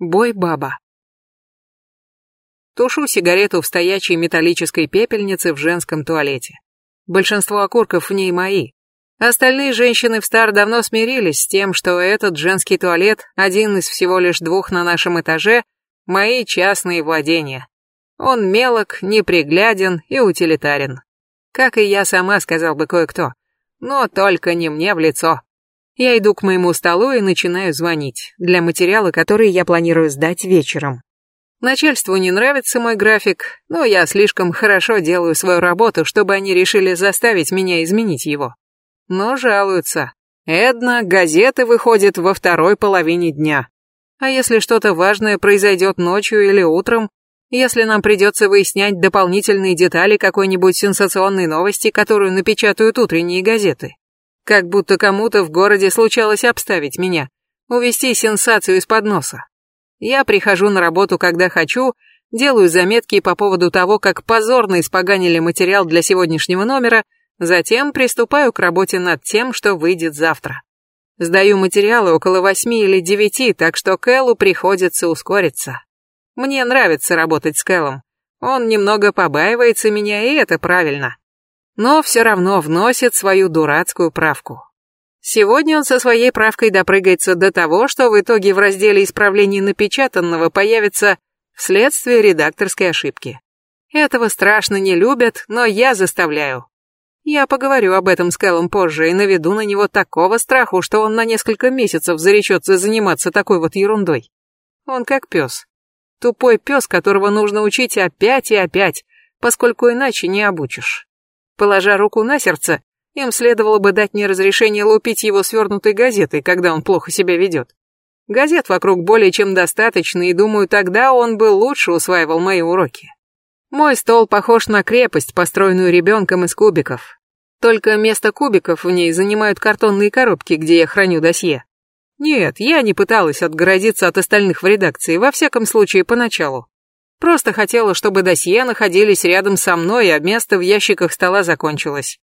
Бой баба. Тушу сигарету в стоячей металлической пепельнице в женском туалете. Большинство окурков в ней мои. Остальные женщины в Стар давно смирились с тем, что этот женский туалет, один из всего лишь двух на нашем этаже, мои частные владения. Он мелок, непригляден и утилитарен. Как и я сама, сказал бы кое-кто. Но только не мне в лицо. Я иду к моему столу и начинаю звонить для материала, который я планирую сдать вечером. Начальству не нравится мой график, но я слишком хорошо делаю свою работу, чтобы они решили заставить меня изменить его. Но жалуются. Эдна, газеты выходят во второй половине дня. А если что-то важное произойдет ночью или утром, если нам придется выяснять дополнительные детали какой-нибудь сенсационной новости, которую напечатают утренние газеты, как будто кому-то в городе случалось обставить меня, увести сенсацию из-под носа. Я прихожу на работу, когда хочу, делаю заметки по поводу того, как позорно испоганили материал для сегодняшнего номера, затем приступаю к работе над тем, что выйдет завтра. Сдаю материалы около восьми или девяти, так что Кэллу приходится ускориться. Мне нравится работать с Кэллом. Он немного побаивается меня, и это правильно но все равно вносит свою дурацкую правку. Сегодня он со своей правкой допрыгается до того, что в итоге в разделе исправлений напечатанного появится вследствие редакторской ошибки. Этого страшно не любят, но я заставляю. Я поговорю об этом с Кэллом позже и наведу на него такого страху, что он на несколько месяцев заречется заниматься такой вот ерундой. Он как пес. Тупой пес, которого нужно учить опять и опять, поскольку иначе не обучишь. Положа руку на сердце, им следовало бы дать мне разрешение лупить его свернутой газетой, когда он плохо себя ведет. Газет вокруг более чем достаточно, и думаю, тогда он бы лучше усваивал мои уроки. Мой стол похож на крепость, построенную ребенком из кубиков. Только место кубиков в ней занимают картонные коробки, где я храню досье. Нет, я не пыталась отгородиться от остальных в редакции, во всяком случае, поначалу. Просто хотела, чтобы досье находились рядом со мной, а место в ящиках стола закончилось.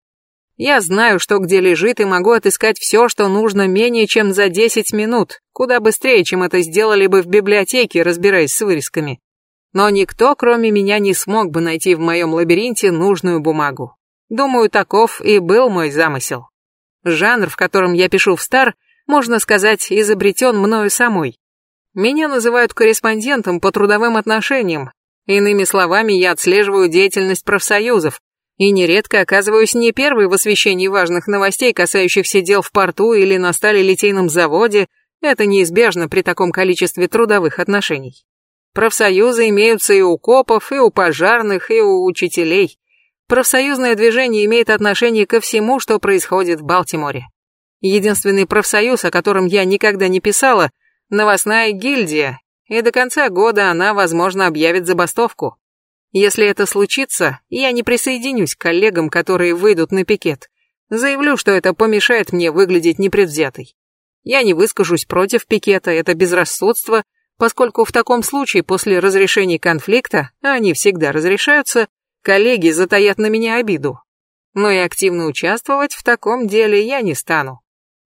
Я знаю, что где лежит, и могу отыскать все, что нужно менее чем за 10 минут, куда быстрее, чем это сделали бы в библиотеке, разбираясь с вырезками. Но никто, кроме меня, не смог бы найти в моем лабиринте нужную бумагу. Думаю, таков и был мой замысел. Жанр, в котором я пишу в Стар, можно сказать, изобретен мною самой. Меня называют корреспондентом по трудовым отношениям. Иными словами, я отслеживаю деятельность профсоюзов и нередко оказываюсь не первой в освещении важных новостей, касающихся дел в порту или на сталелитейном заводе. Это неизбежно при таком количестве трудовых отношений. Профсоюзы имеются и у копов, и у пожарных, и у учителей. Профсоюзное движение имеет отношение ко всему, что происходит в Балтиморе. Единственный профсоюз, о котором я никогда не писала – новостная гильдия, и до конца года она, возможно, объявит забастовку. Если это случится, я не присоединюсь к коллегам, которые выйдут на пикет. Заявлю, что это помешает мне выглядеть непредвзятой. Я не выскажусь против пикета, это безрассудство, поскольку в таком случае после разрешения конфликта, а они всегда разрешаются, коллеги затаят на меня обиду. Но и активно участвовать в таком деле я не стану.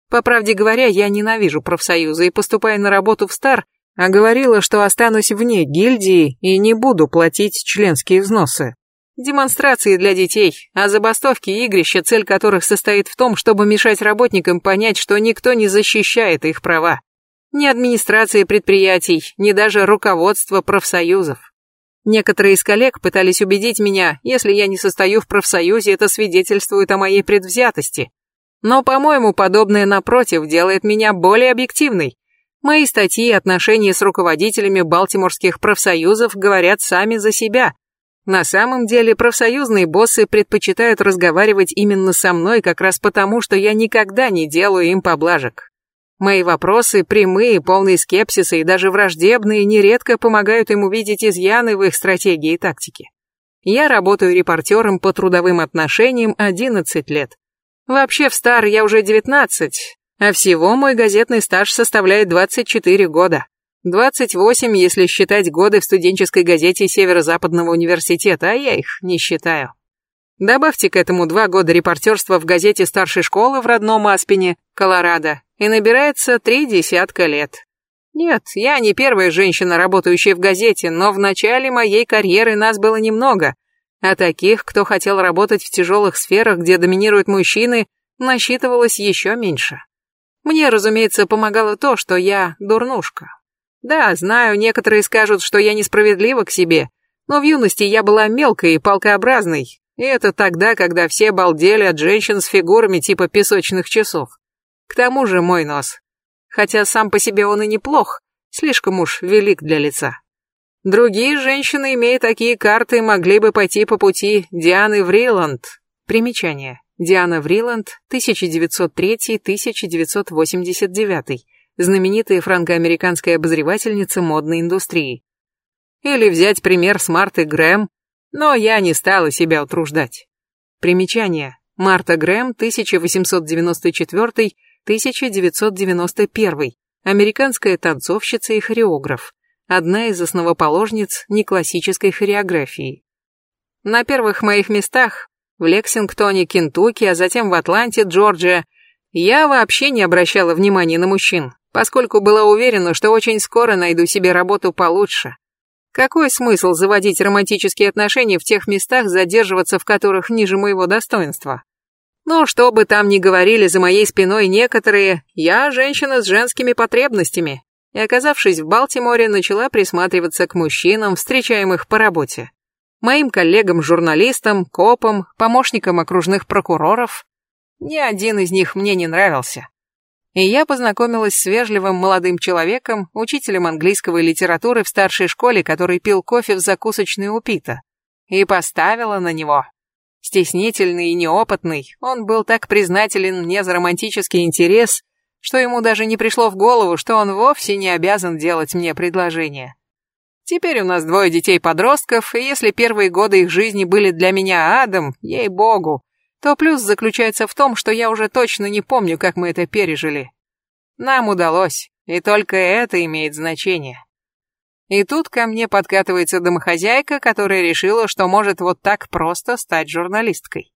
По правде говоря, я ненавижу профсоюзы и поступая на работу в Стар, а говорила, что останусь вне гильдии и не буду платить членские взносы. Демонстрации для детей, а забастовки и игрища, цель которых состоит в том, чтобы мешать работникам понять, что никто не защищает их права. Ни администрация предприятий, ни даже руководство профсоюзов. Некоторые из коллег пытались убедить меня, если я не состою в профсоюзе, это свидетельствует о моей предвзятости. Но, по-моему, подобное, напротив, делает меня более объективной. Мои статьи и отношения с руководителями балтиморских профсоюзов говорят сами за себя. На самом деле, профсоюзные боссы предпочитают разговаривать именно со мной как раз потому, что я никогда не делаю им поблажек. Мои вопросы, прямые, полные скепсиса и даже враждебные, нередко помогают им увидеть изъяны в их стратегии и тактике. Я работаю репортером по трудовым отношениям 11 лет. Вообще в стар я уже 19, а всего мой газетный стаж составляет 24 года. 28, если считать годы в студенческой газете Северо-Западного университета, а я их не считаю. Добавьте к этому два года репортерства в газете старшей школы в родном Аспене, Колорадо, и набирается три десятка лет. Нет, я не первая женщина, работающая в газете, но в начале моей карьеры нас было немного, а таких, кто хотел работать в тяжелых сферах, где доминируют мужчины, насчитывалось еще меньше. Мне, разумеется, помогало то, что я дурнушка. Да, знаю, некоторые скажут, что я несправедлива к себе, но в юности я была мелкой и палкообразной, и это тогда, когда все балдели от женщин с фигурами типа песочных часов. К тому же мой нос хотя сам по себе он и неплох, слишком уж велик для лица. Другие женщины, имея такие карты, могли бы пойти по пути Дианы Вриланд. Примечание. Диана Вриланд, 1903-1989, знаменитая франко-американская обозревательница модной индустрии. Или взять пример с Марты Грэм, но я не стала себя утруждать. Примечание. Марта Грэм, 1894 1991. Американская танцовщица и хореограф. Одна из основоположниц неклассической хореографии. На первых моих местах, в Лексингтоне, Кентукки, а затем в Атланте, Джорджия, я вообще не обращала внимания на мужчин, поскольку была уверена, что очень скоро найду себе работу получше. Какой смысл заводить романтические отношения в тех местах, задерживаться в которых ниже моего достоинства? Но что бы там ни говорили за моей спиной некоторые, я женщина с женскими потребностями, и, оказавшись в Балтиморе, начала присматриваться к мужчинам, встречаемых по работе. Моим коллегам-журналистам, копам, помощникам окружных прокуроров. Ни один из них мне не нравился. И я познакомилась с вежливым молодым человеком, учителем английской литературы в старшей школе, который пил кофе в закусочной у Пита. И поставила на него. Стеснительный и неопытный, он был так признателен мне за романтический интерес, что ему даже не пришло в голову, что он вовсе не обязан делать мне предложение. Теперь у нас двое детей-подростков, и если первые годы их жизни были для меня адом, ей-богу, то плюс заключается в том, что я уже точно не помню, как мы это пережили. Нам удалось, и только это имеет значение. И тут ко мне подкатывается домохозяйка, которая решила, что может вот так просто стать журналисткой.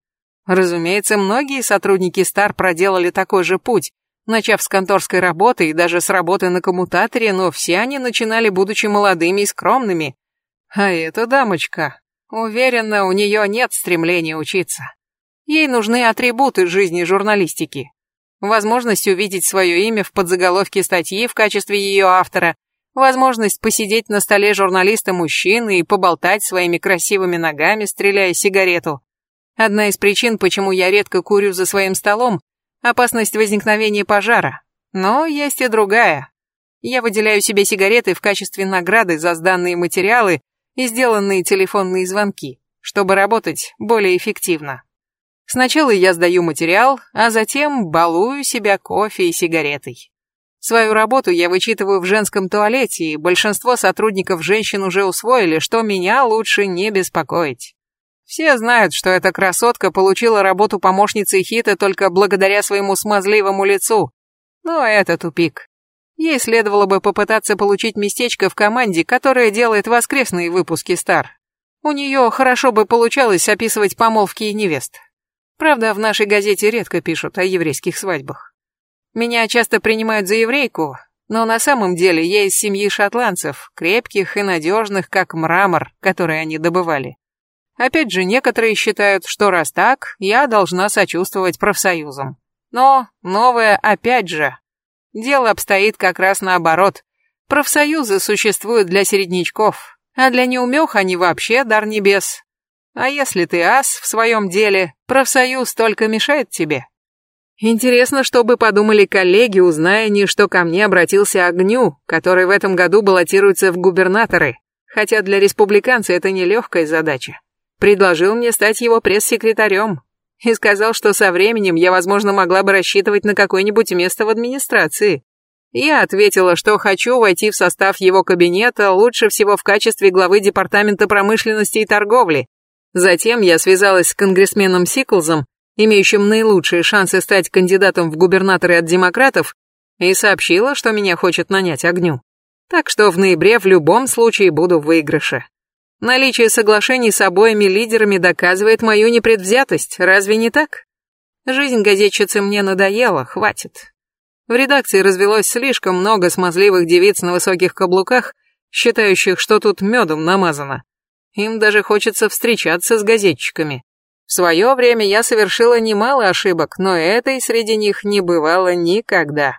Разумеется, многие сотрудники Стар проделали такой же путь, начав с конторской работы и даже с работы на коммутаторе, но все они начинали, будучи молодыми и скромными. А эта дамочка, уверена, у нее нет стремления учиться. Ей нужны атрибуты жизни журналистики. Возможность увидеть свое имя в подзаголовке статьи в качестве ее автора – Возможность посидеть на столе журналиста мужчины и поболтать своими красивыми ногами, стреляя сигарету. Одна из причин, почему я редко курю за своим столом – опасность возникновения пожара. Но есть и другая. Я выделяю себе сигареты в качестве награды за сданные материалы и сделанные телефонные звонки, чтобы работать более эффективно. Сначала я сдаю материал, а затем балую себя кофе и сигаретой. Свою работу я вычитываю в женском туалете, и большинство сотрудников женщин уже усвоили, что меня лучше не беспокоить. Все знают, что эта красотка получила работу помощницей Хита только благодаря своему смазливому лицу. Но это тупик. Ей следовало бы попытаться получить местечко в команде, которая делает воскресные выпуски Стар. У нее хорошо бы получалось описывать помолвки и невест. Правда, в нашей газете редко пишут о еврейских свадьбах. Меня часто принимают за еврейку, но на самом деле я из семьи шотландцев, крепких и надежных, как мрамор, который они добывали. Опять же, некоторые считают, что раз так, я должна сочувствовать профсоюзам. Но новое опять же. Дело обстоит как раз наоборот. Профсоюзы существуют для середнячков, а для неумех они вообще дар небес. А если ты ас в своем деле, профсоюз только мешает тебе. Интересно, что бы подумали коллеги, узная не, что ко мне обратился Огню, который в этом году баллотируется в губернаторы, хотя для республиканца это нелегкая задача. Предложил мне стать его пресс-секретарем и сказал, что со временем я, возможно, могла бы рассчитывать на какое-нибудь место в администрации. Я ответила, что хочу войти в состав его кабинета, лучше всего в качестве главы департамента промышленности и торговли. Затем я связалась с конгрессменом Сиклзом имеющим наилучшие шансы стать кандидатом в губернаторы от демократов, и сообщила, что меня хочет нанять огню. Так что в ноябре в любом случае буду в выигрыше. Наличие соглашений с обоими лидерами доказывает мою непредвзятость, разве не так? Жизнь газетчицы мне надоела, хватит. В редакции развелось слишком много смазливых девиц на высоких каблуках, считающих, что тут медом намазано. Им даже хочется встречаться с газетчиками. В свое время я совершила немало ошибок, но этой среди них не бывало никогда.